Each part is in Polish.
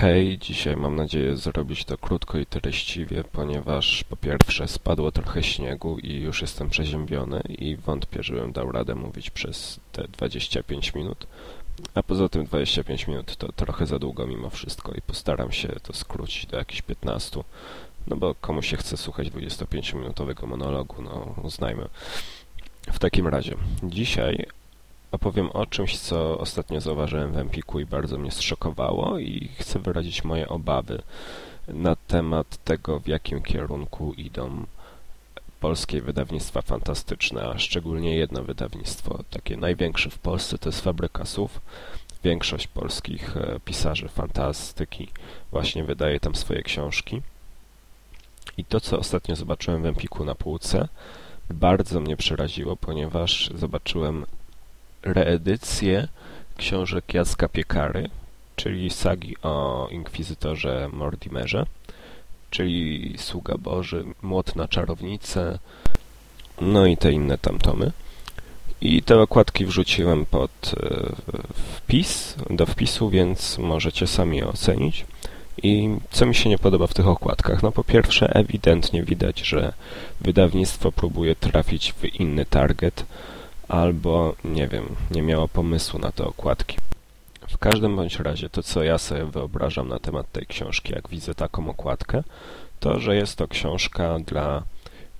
Hej, dzisiaj mam nadzieję zrobić to krótko i treściwie, ponieważ po pierwsze spadło trochę śniegu i już jestem przeziębiony i wątpię, żebym dał radę mówić przez te 25 minut. A poza tym 25 minut to trochę za długo mimo wszystko i postaram się to skrócić do jakichś 15, no bo komu się chce słuchać 25-minutowego monologu, no uznajmy. W takim razie, dzisiaj opowiem o czymś, co ostatnio zauważyłem w Empiku i bardzo mnie zszokowało i chcę wyrazić moje obawy na temat tego, w jakim kierunku idą polskie wydawnictwa fantastyczne, a szczególnie jedno wydawnictwo, takie największe w Polsce, to jest Fabryka Słów. Większość polskich e, pisarzy fantastyki właśnie wydaje tam swoje książki. I to, co ostatnio zobaczyłem w Empiku na półce, bardzo mnie przeraziło, ponieważ zobaczyłem reedycję książek Jacka Piekary, czyli sagi o inkwizytorze Mortimerze, czyli Sługa Boży, Młot na czarownicę, no i te inne tamtomy. I te okładki wrzuciłem pod e, wpis, do wpisu, więc możecie sami ocenić. I co mi się nie podoba w tych okładkach? No po pierwsze, ewidentnie widać, że wydawnictwo próbuje trafić w inny target, albo, nie wiem, nie miało pomysłu na te okładki. W każdym bądź razie to, co ja sobie wyobrażam na temat tej książki, jak widzę taką okładkę, to, że jest to książka dla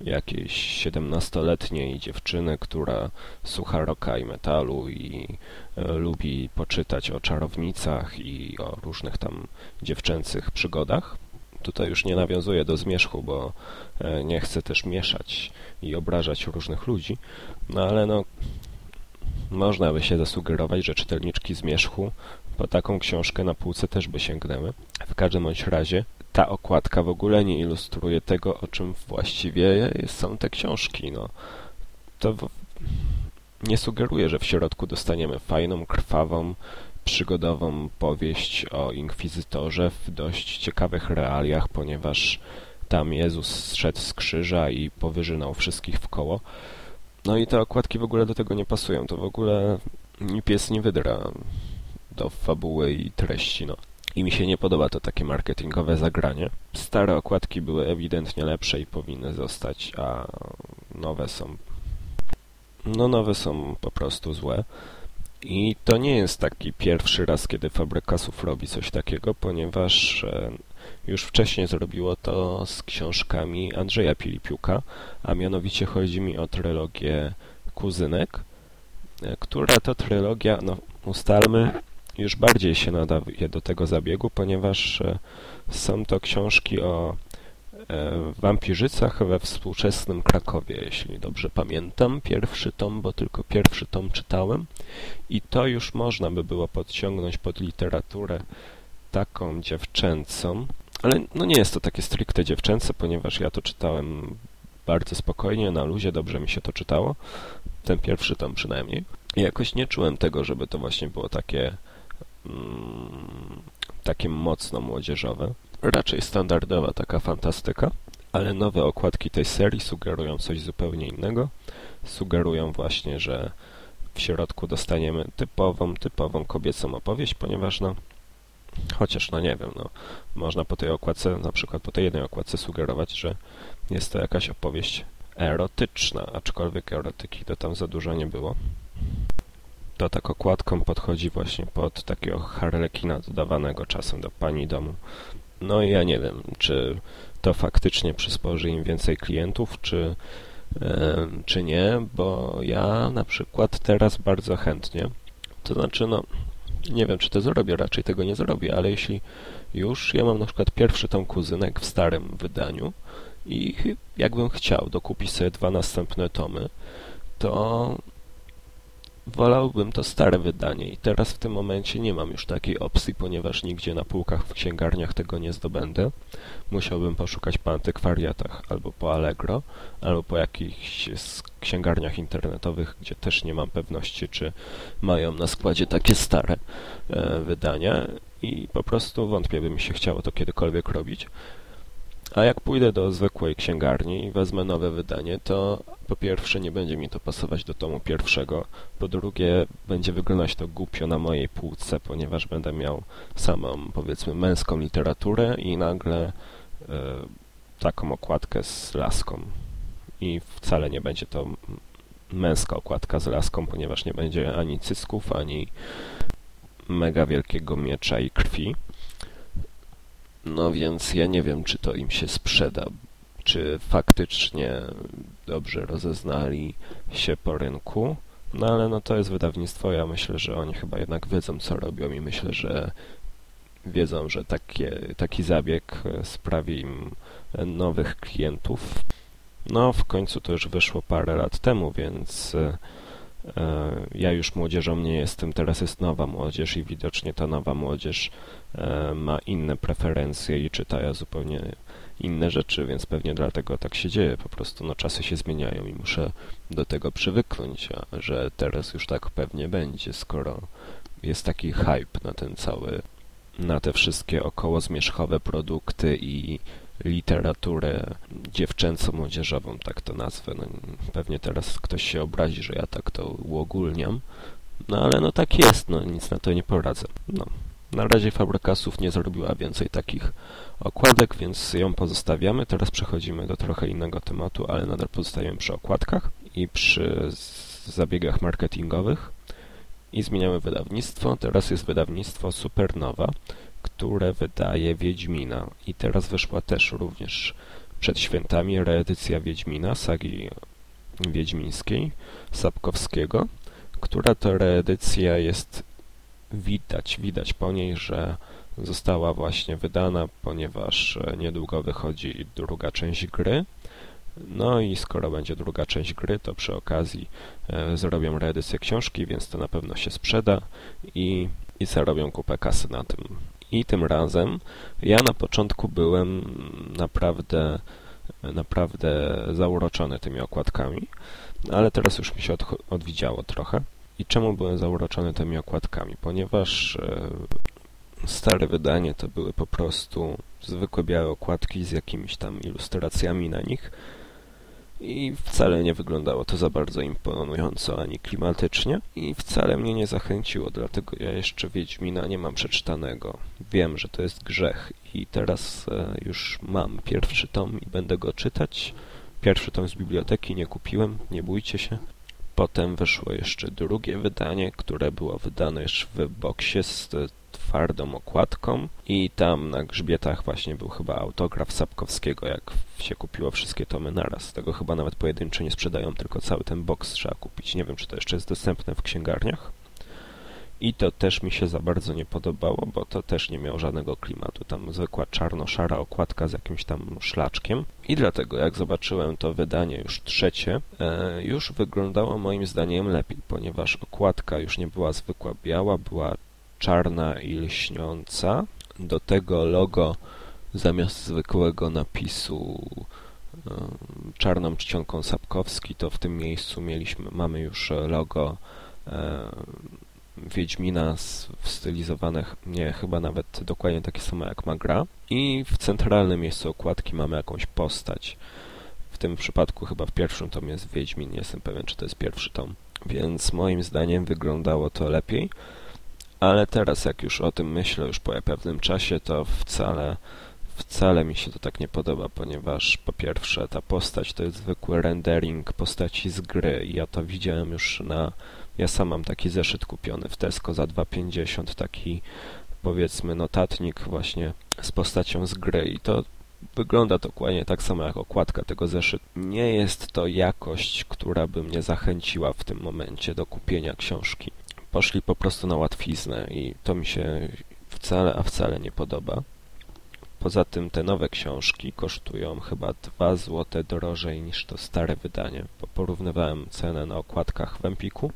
jakiejś 17-letniej dziewczyny, która słucha rocka i metalu i e, lubi poczytać o czarownicach i o różnych tam dziewczęcych przygodach. Tutaj już nie nawiązuję do zmierzchu, bo e, nie chcę też mieszać i obrażać różnych ludzi, no ale no można by się zasugerować, że czytelniczki zmierzchu po taką książkę na półce też by sięgnęły. W każdym bądź razie ta okładka w ogóle nie ilustruje tego, o czym właściwie są te książki. No, to nie sugeruje, że w środku dostaniemy fajną, krwawą, przygodową powieść o inkwizytorze w dość ciekawych realiach, ponieważ tam Jezus zszedł z krzyża i powyżynał wszystkich w koło. No i te okładki w ogóle do tego nie pasują. To w ogóle ni pies, nie wydra do fabuły i treści, no. I mi się nie podoba to takie marketingowe zagranie. Stare okładki były ewidentnie lepsze i powinny zostać, a nowe są... No nowe są po prostu złe. I to nie jest taki pierwszy raz, kiedy Fabrykasów robi coś takiego, ponieważ e, już wcześniej zrobiło to z książkami Andrzeja Pilipiuka, a mianowicie chodzi mi o trylogię Kuzynek, e, która to trylogia, no ustalmy, już bardziej się nadaje do tego zabiegu, ponieważ e, są to książki o wampirzycach we współczesnym Krakowie, jeśli dobrze pamiętam. Pierwszy tom, bo tylko pierwszy tom czytałem i to już można by było podciągnąć pod literaturę taką dziewczęcą, ale no nie jest to takie stricte dziewczęce, ponieważ ja to czytałem bardzo spokojnie, na luzie, dobrze mi się to czytało. Ten pierwszy tom przynajmniej. I jakoś nie czułem tego, żeby to właśnie było takie mm, takie mocno młodzieżowe raczej standardowa taka fantastyka, ale nowe okładki tej serii sugerują coś zupełnie innego. Sugerują właśnie, że w środku dostaniemy typową, typową kobiecą opowieść, ponieważ no, chociaż no nie wiem, no, można po tej okładce, na przykład po tej jednej okładce sugerować, że jest to jakaś opowieść erotyczna, aczkolwiek erotyki to tam za dużo nie było. To tak okładką podchodzi właśnie pod takiego harlekina dodawanego czasem do pani domu. No i ja nie wiem, czy to faktycznie przysporzy im więcej klientów, czy, czy nie, bo ja na przykład teraz bardzo chętnie, to znaczy no, nie wiem, czy to zrobię, raczej tego nie zrobię, ale jeśli już, ja mam na przykład pierwszy tom kuzynek w starym wydaniu i jakbym chciał dokupić sobie dwa następne tomy, to Wolałbym to stare wydanie i teraz w tym momencie nie mam już takiej opcji, ponieważ nigdzie na półkach w księgarniach tego nie zdobędę. Musiałbym poszukać po antykwariatach albo po Allegro, albo po jakichś księgarniach internetowych, gdzie też nie mam pewności, czy mają na składzie takie stare e, wydania i po prostu wątpię, by mi się chciało to kiedykolwiek robić. A jak pójdę do zwykłej księgarni i wezmę nowe wydanie, to po pierwsze nie będzie mi to pasować do tomu pierwszego, po drugie będzie wyglądać to głupio na mojej półce, ponieważ będę miał samą, powiedzmy, męską literaturę i nagle e, taką okładkę z laską. I wcale nie będzie to męska okładka z laską, ponieważ nie będzie ani cysków, ani mega wielkiego miecza i krwi. No więc ja nie wiem, czy to im się sprzeda, czy faktycznie dobrze rozeznali się po rynku. No ale no to jest wydawnictwo, ja myślę, że oni chyba jednak wiedzą, co robią i myślę, że wiedzą, że takie, taki zabieg sprawi im nowych klientów. No, w końcu to już wyszło parę lat temu, więc e, ja już młodzieżą nie jestem, teraz jest nowa młodzież i widocznie ta nowa młodzież e, ma inne preferencje i czyta zupełnie inne rzeczy, więc pewnie dlatego tak się dzieje. Po prostu no, czasy się zmieniają i muszę do tego przywyknąć, że teraz już tak pewnie będzie, skoro jest taki hype na ten cały, na te wszystkie około zmierzchowe produkty i literaturę dziewczęco-młodzieżową, tak to nazwę. No, pewnie teraz ktoś się obrazi, że ja tak to uogólniam, no ale no tak jest, no nic na to nie poradzę. No. Na razie Fabrykasów nie zrobiła więcej takich okładek, więc ją pozostawiamy. Teraz przechodzimy do trochę innego tematu, ale nadal pozostajemy przy okładkach i przy zabiegach marketingowych i zmieniamy wydawnictwo. Teraz jest wydawnictwo Supernowa, które wydaje Wiedźmina i teraz wyszła też również przed świętami reedycja Wiedźmina, sagi wiedźmińskiej Sapkowskiego, która to reedycja jest widać, widać po niej, że została właśnie wydana, ponieważ niedługo wychodzi druga część gry. No i skoro będzie druga część gry, to przy okazji e, zrobią reedycję książki, więc to na pewno się sprzeda i, i zarobią kupę kasy na tym. I tym razem ja na początku byłem naprawdę, naprawdę zauroczony tymi okładkami, ale teraz już mi się od, odwidziało trochę. I czemu byłem zauroczony tymi okładkami? Ponieważ e, stare wydanie to były po prostu zwykłe białe okładki z jakimiś tam ilustracjami na nich, i wcale nie wyglądało to za bardzo imponująco ani klimatycznie i wcale mnie nie zachęciło, dlatego ja jeszcze Wiedźmina nie mam przeczytanego. Wiem, że to jest grzech i teraz e, już mam pierwszy tom i będę go czytać. Pierwszy tom z biblioteki nie kupiłem, nie bójcie się. Potem wyszło jeszcze drugie wydanie, które było wydane już w boksie z twardą okładką i tam na grzbietach właśnie był chyba autograf Sapkowskiego, jak się kupiło wszystkie tomy naraz. Tego chyba nawet pojedyncze nie sprzedają, tylko cały ten box trzeba kupić. Nie wiem, czy to jeszcze jest dostępne w księgarniach. I to też mi się za bardzo nie podobało, bo to też nie miało żadnego klimatu. Tam zwykła czarno-szara okładka z jakimś tam szlaczkiem. I dlatego, jak zobaczyłem to wydanie już trzecie, e, już wyglądało moim zdaniem lepiej, ponieważ okładka już nie była zwykła biała, była czarna i lśniąca. Do tego logo zamiast zwykłego napisu czarną czcionką Sapkowski, to w tym miejscu mieliśmy, mamy już logo e, Wiedźmina stylizowane, nie, chyba nawet dokładnie takie samo jak ma gra. I w centralnym miejscu okładki mamy jakąś postać. W tym przypadku chyba w pierwszym tomie jest Wiedźmin, nie jestem pewien, czy to jest pierwszy tom. Więc moim zdaniem wyglądało to lepiej ale teraz jak już o tym myślę już po pewnym czasie, to wcale, wcale mi się to tak nie podoba, ponieważ po pierwsze ta postać to jest zwykły rendering postaci z gry ja to widziałem już na... Ja sam mam taki zeszyt kupiony w Tesco za 2,50, taki powiedzmy notatnik właśnie z postacią z gry i to wygląda dokładnie tak samo jak okładka tego zeszytu. Nie jest to jakość, która by mnie zachęciła w tym momencie do kupienia książki poszli po prostu na łatwiznę i to mi się wcale, a wcale nie podoba. Poza tym te nowe książki kosztują chyba 2 zł drożej niż to stare wydanie. Porównywałem cenę na okładkach w Empiku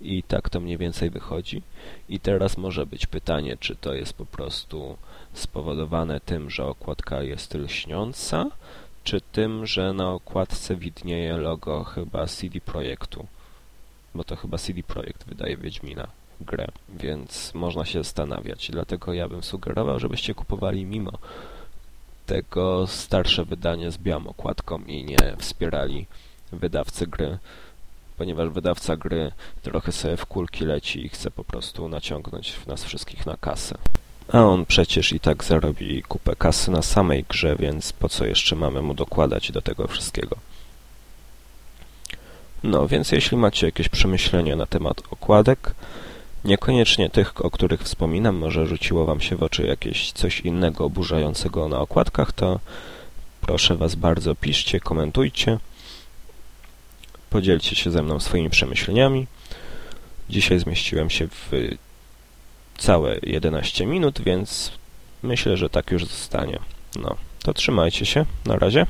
i tak to mniej więcej wychodzi. I teraz może być pytanie, czy to jest po prostu spowodowane tym, że okładka jest lśniąca, czy tym, że na okładce widnieje logo chyba CD Projektu bo to chyba CD Projekt wydaje Wiedźmina grę, więc można się zastanawiać. Dlatego ja bym sugerował, żebyście kupowali mimo dlatego starsze wydanie z białą okładką i nie wspierali wydawcy gry, ponieważ wydawca gry trochę sobie w kulki leci i chce po prostu naciągnąć nas wszystkich na kasę. A on przecież i tak zarobi kupę kasy na samej grze, więc po co jeszcze mamy mu dokładać do tego wszystkiego? No, więc jeśli macie jakieś przemyślenia na temat okładek, niekoniecznie tych, o których wspominam, może rzuciło Wam się w oczy jakieś coś innego oburzającego na okładkach, to proszę Was bardzo, piszcie, komentujcie, podzielcie się ze mną swoimi przemyśleniami. Dzisiaj zmieściłem się w całe 11 minut, więc myślę, że tak już zostanie. No, to trzymajcie się. Na razie.